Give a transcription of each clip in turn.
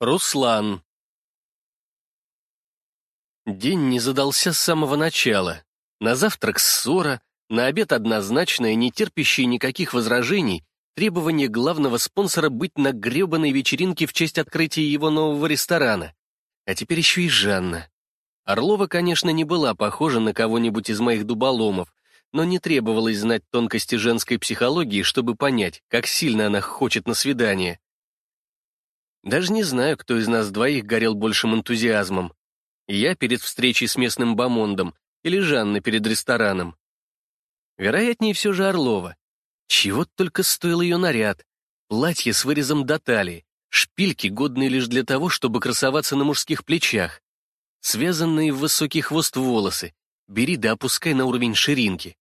Руслан. День не задался с самого начала. На завтрак ссора, на обед однозначное, не терпящее никаких возражений, требование главного спонсора быть на гребаной вечеринке в честь открытия его нового ресторана. А теперь еще и Жанна. Орлова, конечно, не была похожа на кого-нибудь из моих дуболомов, но не требовалось знать тонкости женской психологии, чтобы понять, как сильно она хочет на свидание. Даже не знаю, кто из нас двоих горел большим энтузиазмом. Я перед встречей с местным бомондом или Жанна перед рестораном. Вероятнее все же Орлова. Чего только стоил ее наряд. Платье с вырезом до талии, шпильки, годные лишь для того, чтобы красоваться на мужских плечах, связанные в высокий хвост волосы, бери да опускай на уровень ширинки.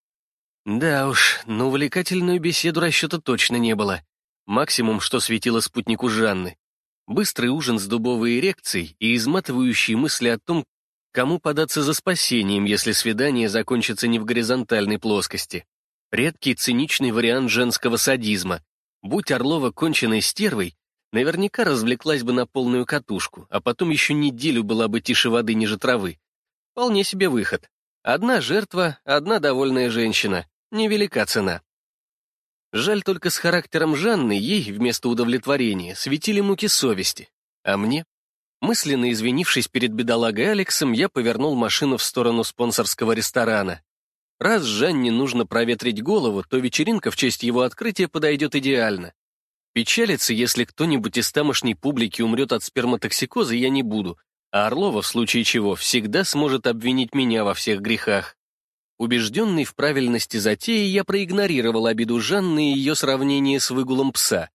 Да уж, на увлекательную беседу расчета точно не было. Максимум, что светило спутнику Жанны. Быстрый ужин с дубовой эрекцией и изматывающие мысли о том, кому податься за спасением, если свидание закончится не в горизонтальной плоскости. Редкий циничный вариант женского садизма. Будь Орлова конченной стервой, наверняка развлеклась бы на полную катушку, а потом еще неделю была бы тише воды ниже травы. Вполне себе выход. Одна жертва, одна довольная женщина. Невелика цена. Жаль только с характером Жанны ей вместо удовлетворения светили муки совести. А мне? Мысленно извинившись перед бедолагой Алексом, я повернул машину в сторону спонсорского ресторана. Раз Жанне нужно проветрить голову, то вечеринка в честь его открытия подойдет идеально. Печалиться, если кто-нибудь из тамошней публики умрет от сперматоксикоза, я не буду, а Орлова, в случае чего, всегда сможет обвинить меня во всех грехах. Убежденный в правильности затеи, я проигнорировал обиду Жанны и ее сравнение с выгулом пса.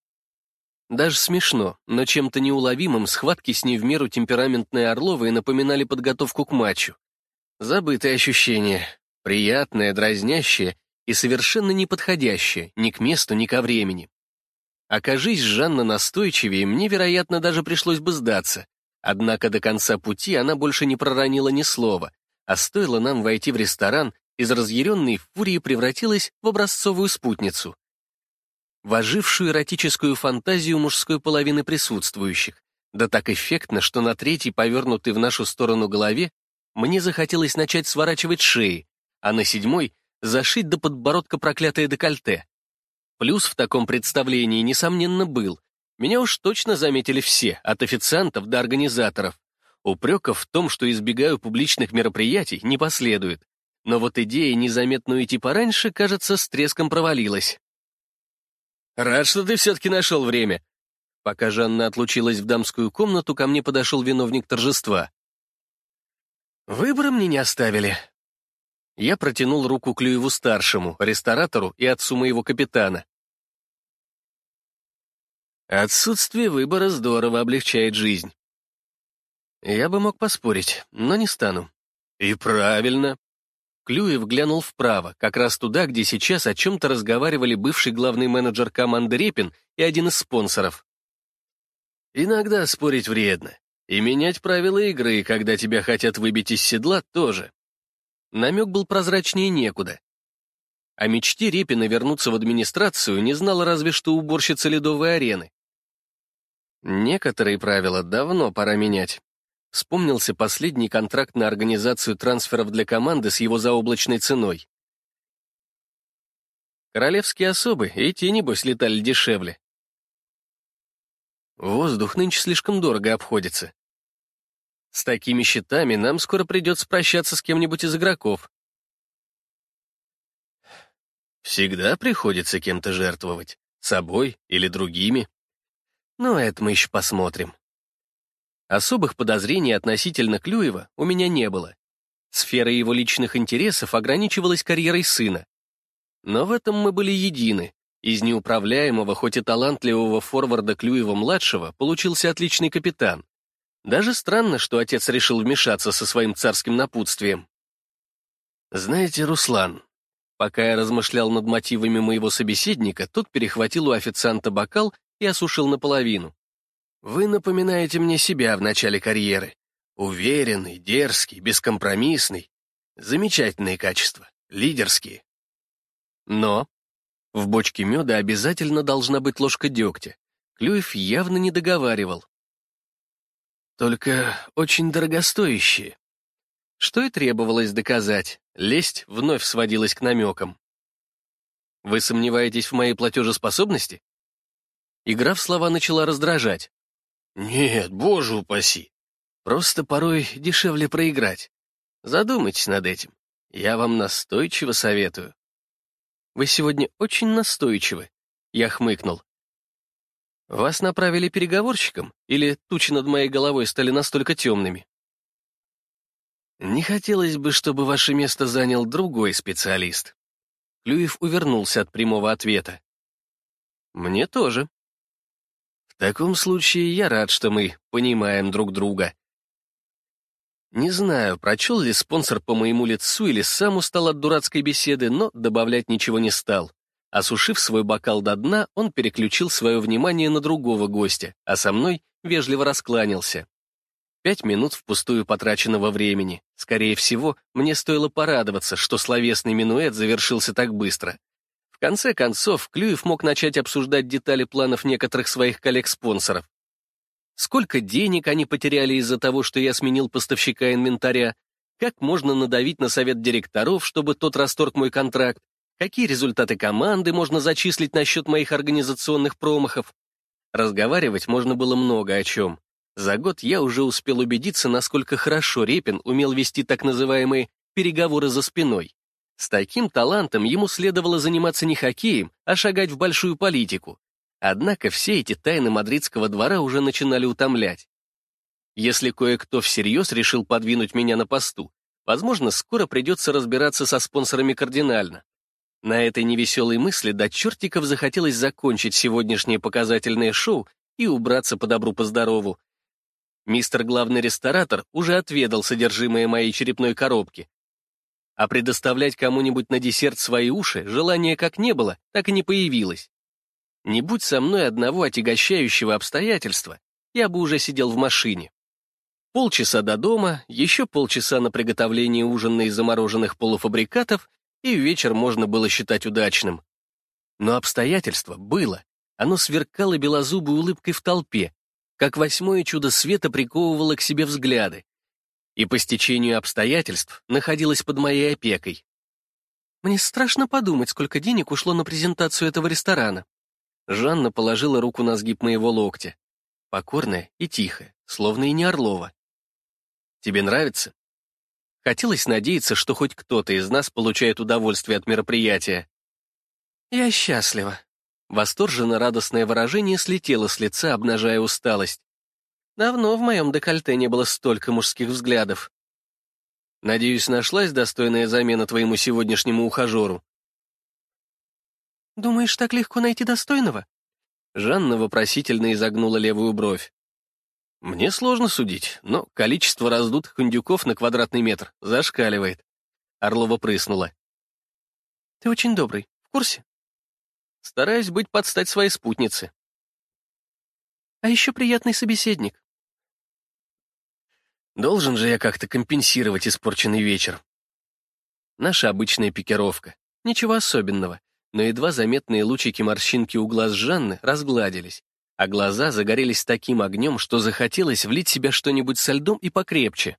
Даже смешно, но чем-то неуловимым схватки с ней в меру темпераментной Орловой напоминали подготовку к матчу. Забытое ощущение, приятное, дразнящее и совершенно неподходящее ни к месту, ни ко времени. Окажись Жанна настойчивее, мне, вероятно, даже пришлось бы сдаться. Однако до конца пути она больше не проронила ни слова, а стоило нам войти в ресторан, из разъяренной фурии превратилась в образцовую спутницу, вожившую эротическую фантазию мужской половины присутствующих, да так эффектно, что на третьей, повернутой в нашу сторону голове, мне захотелось начать сворачивать шеи, а на седьмой — зашить до подбородка проклятое декольте. Плюс в таком представлении, несомненно, был. Меня уж точно заметили все, от официантов до организаторов. Упреков в том, что избегаю публичных мероприятий, не последует но вот идея незаметно уйти пораньше, кажется, с треском провалилась. «Рад, что ты все-таки нашел время». Пока Жанна отлучилась в дамскую комнату, ко мне подошел виновник торжества. «Выбора мне не оставили». Я протянул руку Клюеву-старшему, ресторатору и отцу моего капитана. Отсутствие выбора здорово облегчает жизнь. Я бы мог поспорить, но не стану. И правильно. Клюев глянул вправо, как раз туда, где сейчас о чем-то разговаривали бывший главный менеджер команды Репин и один из спонсоров. Иногда спорить вредно. И менять правила игры, когда тебя хотят выбить из седла, тоже. Намек был прозрачнее некуда. О мечте Репина вернуться в администрацию не знала разве что уборщица ледовой арены. Некоторые правила давно пора менять. Вспомнился последний контракт на организацию трансферов для команды с его заоблачной ценой. Королевские особы и те, небось, летали дешевле. Воздух нынче слишком дорого обходится. С такими счетами нам скоро придется прощаться с кем-нибудь из игроков. Всегда приходится кем-то жертвовать, собой или другими. Но это мы еще посмотрим. Особых подозрений относительно Клюева у меня не было. Сфера его личных интересов ограничивалась карьерой сына. Но в этом мы были едины. Из неуправляемого, хоть и талантливого форварда Клюева-младшего получился отличный капитан. Даже странно, что отец решил вмешаться со своим царским напутствием. «Знаете, Руслан, пока я размышлял над мотивами моего собеседника, тот перехватил у официанта бокал и осушил наполовину. Вы напоминаете мне себя в начале карьеры. Уверенный, дерзкий, бескомпромиссный. Замечательные качества, лидерские. Но в бочке меда обязательно должна быть ложка дегтя. Клюев явно не договаривал. Только очень дорогостоящие. Что и требовалось доказать, лесть вновь сводилась к намекам. Вы сомневаетесь в моей платежеспособности? Игра в слова начала раздражать. Нет, боже упаси. Просто порой дешевле проиграть. Задумайтесь над этим. Я вам настойчиво советую. Вы сегодня очень настойчивы. Я хмыкнул. Вас направили переговорщиком, или тучи над моей головой стали настолько темными? Не хотелось бы, чтобы ваше место занял другой специалист. Клюев увернулся от прямого ответа. Мне тоже. Таком случае я рад, что мы понимаем друг друга. Не знаю, прочел ли спонсор по моему лицу или сам устал от дурацкой беседы, но добавлять ничего не стал. Осушив свой бокал до дна, он переключил свое внимание на другого гостя, а со мной вежливо раскланялся. Пять минут впустую потраченного времени. Скорее всего, мне стоило порадоваться, что словесный минуэт завершился так быстро. В конце концов, Клюев мог начать обсуждать детали планов некоторых своих коллег-спонсоров. Сколько денег они потеряли из-за того, что я сменил поставщика инвентаря? Как можно надавить на совет директоров, чтобы тот расторг мой контракт? Какие результаты команды можно зачислить на счет моих организационных промахов? Разговаривать можно было много о чем. За год я уже успел убедиться, насколько хорошо Репин умел вести так называемые «переговоры за спиной». С таким талантом ему следовало заниматься не хоккеем, а шагать в большую политику. Однако все эти тайны мадридского двора уже начинали утомлять. Если кое-кто всерьез решил подвинуть меня на посту, возможно, скоро придется разбираться со спонсорами кардинально. На этой невеселой мысли до чертиков захотелось закончить сегодняшнее показательное шоу и убраться по добру по здорову. Мистер главный ресторатор уже отведал содержимое моей черепной коробки. А предоставлять кому-нибудь на десерт свои уши желания как не было, так и не появилось. Не будь со мной одного отягощающего обстоятельства, я бы уже сидел в машине. Полчаса до дома, еще полчаса на приготовление ужина из замороженных полуфабрикатов и вечер можно было считать удачным. Но обстоятельство было. Оно сверкало белозубой улыбкой в толпе, как восьмое чудо света приковывало к себе взгляды, и по стечению обстоятельств находилось под моей опекой. Мне страшно подумать, сколько денег ушло на презентацию этого ресторана. Жанна положила руку на сгиб моего локтя. Покорная и тихая, словно и не Орлова. «Тебе нравится?» Хотелось надеяться, что хоть кто-то из нас получает удовольствие от мероприятия. «Я счастлива». Восторженно радостное выражение слетело с лица, обнажая усталость. Давно в моем декольте не было столько мужских взглядов. Надеюсь, нашлась достойная замена твоему сегодняшнему ухажеру. «Думаешь, так легко найти достойного?» Жанна вопросительно изогнула левую бровь. Мне сложно судить, но количество раздутых индюков на квадратный метр зашкаливает. Орлова прыснула. Ты очень добрый, в курсе? Стараюсь быть под стать своей спутнице. А еще приятный собеседник. Должен же я как-то компенсировать испорченный вечер. Наша обычная пикировка. Ничего особенного, но едва заметные лучики морщинки у глаз Жанны разгладились, а глаза загорелись таким огнем, что захотелось влить себя что-нибудь со льдом и покрепче.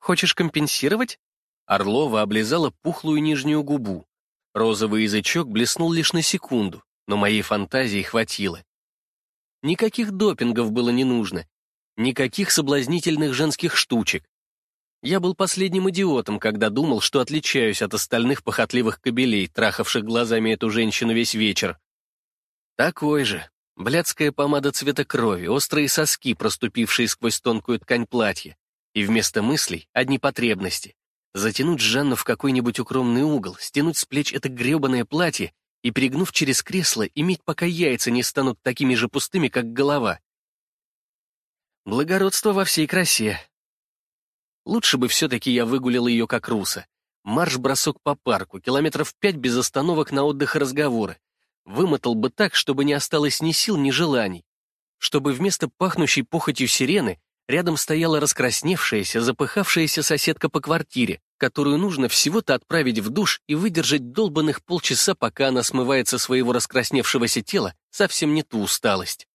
«Хочешь компенсировать?» Орлова облизала пухлую нижнюю губу. Розовый язычок блеснул лишь на секунду, но моей фантазии хватило. Никаких допингов было не нужно, никаких соблазнительных женских штучек. Я был последним идиотом, когда думал, что отличаюсь от остальных похотливых кобелей, трахавших глазами эту женщину весь вечер. Такой же, Блядская помада цвета крови, острые соски, проступившие сквозь тонкую ткань платья. И вместо мыслей — одни потребности. Затянуть Жанну в какой-нибудь укромный угол, стянуть с плеч это гребаное платье и, перегнув через кресло, иметь, пока яйца не станут такими же пустыми, как голова. Благородство во всей красе. Лучше бы все-таки я выгулил ее как руса. Марш-бросок по парку, километров пять без остановок на отдых и разговоры. Вымотал бы так, чтобы не осталось ни сил, ни желаний. Чтобы вместо пахнущей похотью сирены рядом стояла раскрасневшаяся, запыхавшаяся соседка по квартире, которую нужно всего-то отправить в душ и выдержать долбанных полчаса, пока она смывает со своего раскрасневшегося тела совсем не ту усталость.